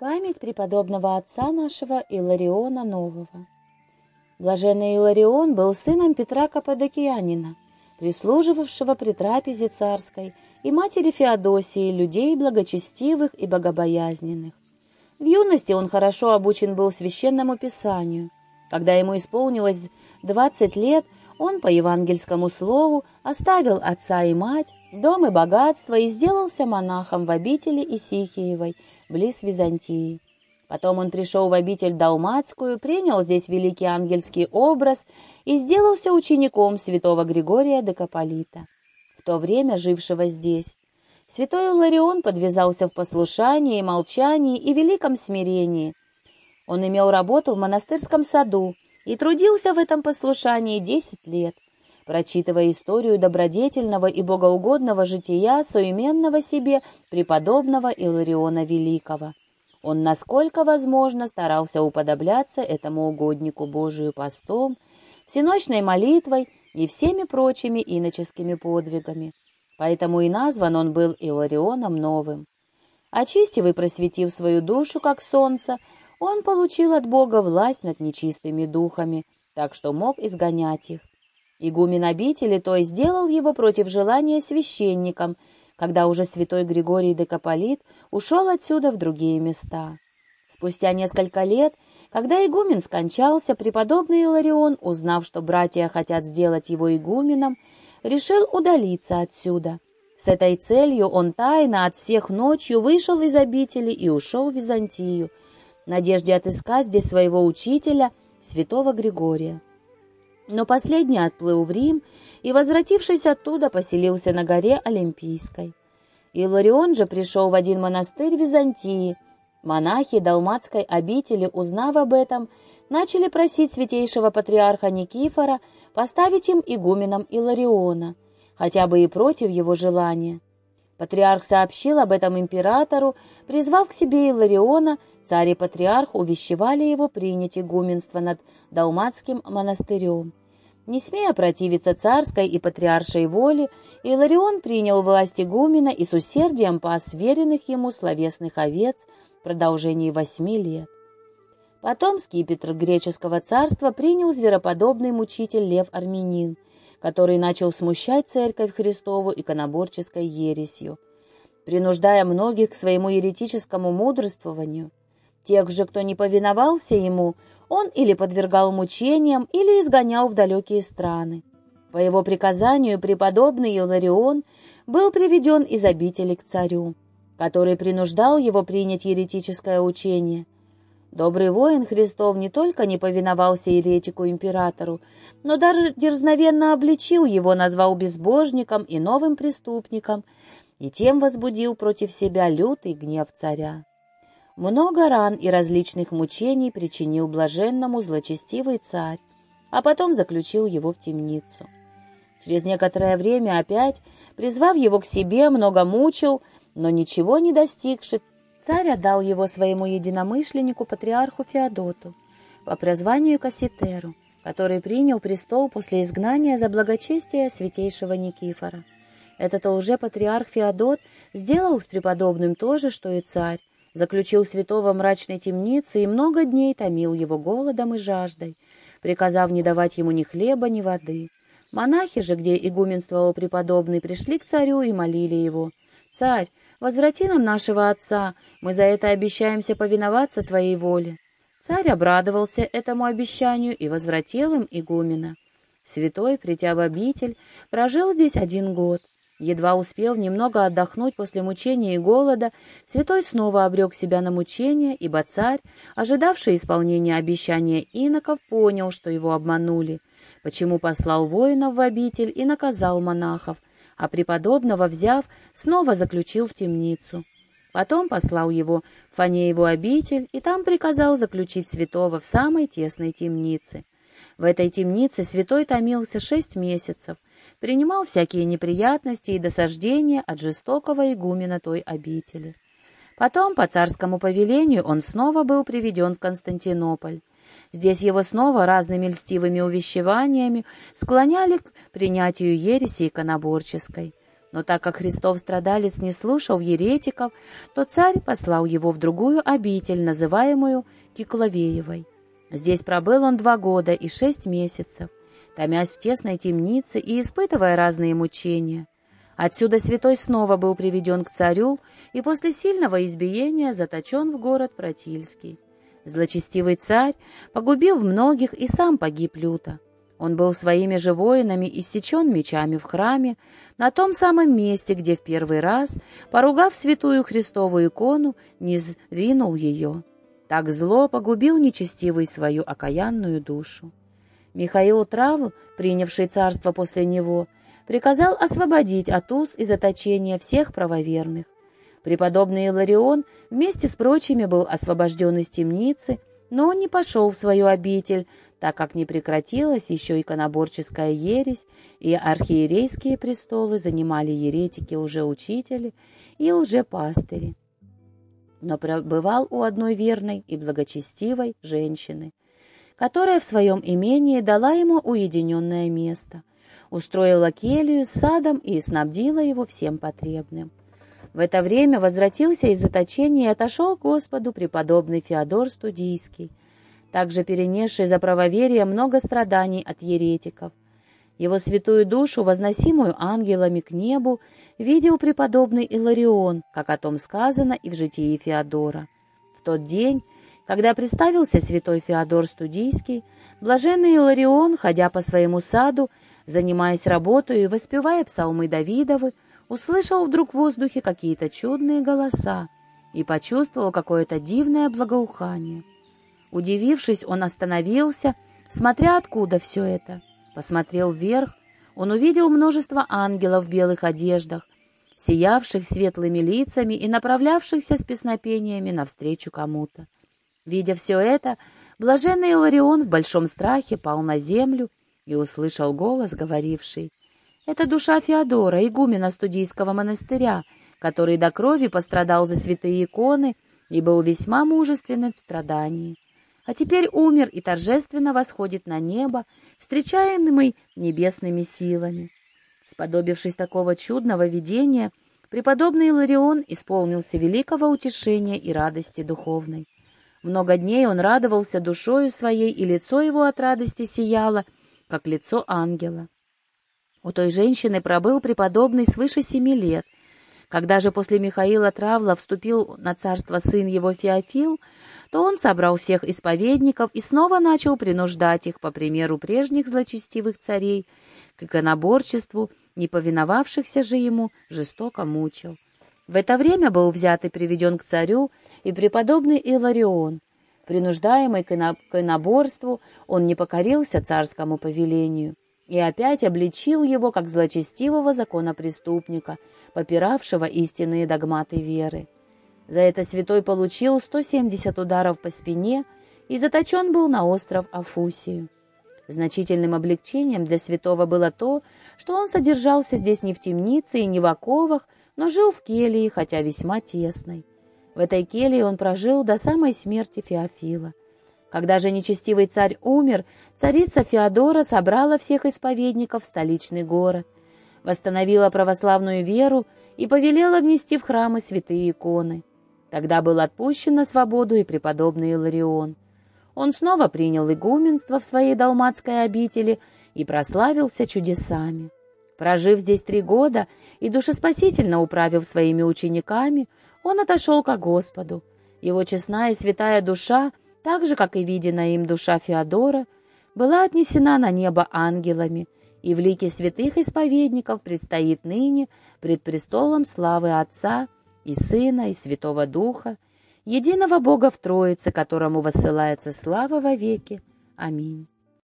Память преподобного отца нашего Илариона Нового. Блаженный Иларион был сыном Петра Каппадокианина, прислуживавшего при трапезе царской, и матери Феодосии, людей благочестивых и богобоязненных. В юности он хорошо обучен был священному писанию. Когда ему исполнилось двадцать лет, он по евангельскому слову оставил отца и мать, дом и богатство и сделался монахом в обители Исихиевой, близ Византии. Потом он пришел в обитель Далматскую, принял здесь великий ангельский образ и сделался учеником святого Григория Декаполита, в то время жившего здесь. Святой Ларион подвязался в послушании, молчании и великом смирении. Он имел работу в монастырском саду и трудился в этом послушании десять лет, прочитывая историю добродетельного и богоугодного жития соименного себе преподобного Илариона Великого. Он, насколько возможно, старался уподобляться этому угоднику Божию постом, всеночной молитвой и всеми прочими иноческими подвигами. Поэтому и назван он был Иларионом Новым. Очистив и просветив свою душу, как солнце, он получил от Бога власть над нечистыми духами, так что мог изгонять их. Игумен обители, то и сделал его против желания священником, когда уже святой Григорий Декаполит ушел отсюда в другие места. Спустя несколько лет, когда игумен скончался, преподобный Иларион, узнав, что братья хотят сделать его игуменом, решил удалиться отсюда. С этой целью он тайно от всех ночью вышел из обители и ушел в Византию, в надежде отыскать здесь своего учителя, святого Григория. Но последний отплыл в Рим и, возвратившись оттуда, поселился на горе Олимпийской. Иларион же пришел в один монастырь Византии. Монахи Далматской обители, узнав об этом, начали просить святейшего патриарха Никифора поставить им игуменом Илариона, хотя бы и против его желания. Патриарх сообщил об этом императору, призвав к себе Илариона, царь и патриарх увещевали его принять игуменство над Далматским монастырем. Не смея противиться царской и патриаршей воле, Иларион принял власть игумена и с усердием пас веренных ему словесных овец в продолжении восьми лет. Потом скипетр греческого царства принял звероподобный мучитель Лев Армянин, который начал смущать церковь Христову иконоборческой ересью, принуждая многих к своему еретическому мудрствованию. Тех же, кто не повиновался ему, он или подвергал мучениям, или изгонял в далекие страны. По его приказанию преподобный Иларион был приведен из обители к царю, который принуждал его принять еретическое учение. Добрый воин Христов не только не повиновался еретику императору, но даже дерзновенно обличил его, назвал безбожником и новым преступником, и тем возбудил против себя лютый гнев царя. Много ран и различных мучений причинил блаженному злочестивый царь, а потом заключил его в темницу. Через некоторое время опять, призвав его к себе, много мучил, но ничего не достигши, царь отдал его своему единомышленнику, патриарху Феодоту, по прозванию Касситеру, который принял престол после изгнания за благочестие святейшего Никифора. Этот лже-патриарх Феодот сделал с преподобным то же, что и царь, заключил святого мрачной темницы и много дней томил его голодом и жаждой, приказав не давать ему ни хлеба, ни воды. Монахи же, где игуменствовал преподобный, пришли к царю и молили его. «Царь, возврати нам нашего отца, мы за это обещаемся повиноваться твоей воле». Царь обрадовался этому обещанию и возвратил им игумена. Святой, придя в обитель, прожил здесь один год. Едва успев немного отдохнуть после мучения и голода, святой снова обрек себя на мучение, ибо царь, ожидавший исполнения обещания иноков, понял, что его обманули, почему послал воинов в обитель и наказал монахов, а преподобного, взяв, снова заключил в темницу. Потом послал его в Фанееву обитель и там приказал заключить святого в самой тесной темнице. В этой темнице святой томился шесть месяцев — принимал всякие неприятности и досаждения от жестокого игумена той обители. Потом, по царскому повелению, он снова был приведен в Константинополь. Здесь его снова разными льстивыми увещеваниями склоняли к принятию ереси иконоборческой. Но так как Христов страдалец не слушал еретиков, то царь послал его в другую обитель, называемую Кикловеевой. Здесь пробыл он два года и шесть месяцев, томясь в тесной темнице и испытывая разные мучения. Отсюда святой снова был приведен к царю и после сильного избиения заточен в город Протильский. Злочестивый царь погубил многих и сам погиб люто. Он был своими же воинами иссечен мечами в храме, на том самом месте, где в первый раз, поругав святую Христову икону, не зринул ее. Так зло погубил нечестивый свою окаянную душу. Михаил Травл, принявший царство после него, приказал освободить от уз и заточения всех правоверных. Преподобный Иларион вместе с прочими был освобожден из темницы, но он не пошел в свою обитель, так как не прекратилась еще иконоборческая ересь, и архиерейские престолы занимали еретики уже учители и лжепастыри. Но пробывал у одной верной и благочестивой женщины, которая в своем имении дала ему уединенное место, устроила келью с садом и снабдила его всем потребным. В это время возвратился из заточения и отошел к Господу преподобный Феодор Студийский, также перенесший за правоверие много страданий от еретиков. Его святую душу, возносимую ангелами к небу, видел преподобный Иларион, как о том сказано и в житии Феодора. В тот день, когда представился святой Феодор Студийский, блаженный Иларион, ходя по своему саду, занимаясь работой и воспевая псалмы Давидовы, услышал вдруг в воздухе какие-то чудные голоса и почувствовал какое-то дивное благоухание. Удивившись, он остановился, смотря откуда все это. Посмотрел вверх, он увидел множество ангелов в белых одеждах, сиявших светлыми лицами и направлявшихся с песнопениями навстречу кому-то. Видя все это, блаженный Иларион в большом страхе пал на землю и услышал голос, говоривший, «Это душа Феодора, игумена студийского монастыря, который до крови пострадал за святые иконы и был весьма мужественным в страдании а теперь умер и торжественно восходит на небо, встречаемый небесными силами. Сподобившись такого чудного видения, преподобный Иларион исполнился великого утешения и радости духовной. Много дней он радовался душою своей, и лицо его от радости сияло, как лицо ангела. У той женщины пробыл преподобный свыше семи лет. Когда же после Михаила Травла вступил на царство сын его Феофил, то он собрал всех исповедников и снова начал принуждать их, по примеру прежних злочестивых царей, к иконоборчеству, не повиновавшихся же ему, жестоко мучил. В это время был взят и приведен к царю и преподобный Иларион. Принуждаемый к иконоборству, он не покорился царскому повелению и опять обличил его как злочестивого законопреступника, попиравшего истинные догматы веры. За это святой получил 170 ударов по спине и заточен был на остров Афусию. Значительным облегчением для святого было то, что он содержался здесь не в темнице и не в оковах, но жил в келье, хотя весьма тесной. В этой келье он прожил до самой смерти Феофила. Когда же нечестивый царь умер, царица Феодора собрала всех исповедников в столичный город, восстановила православную веру и повелела внести в храмы святые иконы. Тогда был отпущен на свободу и преподобный Иларион. Он снова принял игуменство в своей далматской обители и прославился чудесами. Прожив здесь три года и душеспасительно управив своими учениками, он отошел ко Господу. Его честная и святая душа, так же, как и виденная им душа Феодора, была отнесена на небо ангелами, и в лике святых исповедников предстоит ныне пред престолом славы Отца — и Сына, и Святого Духа, единого Бога в Троице, которому воссылается слава во веки. Аминь.